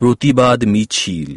প্রতিবাদ মিছিল।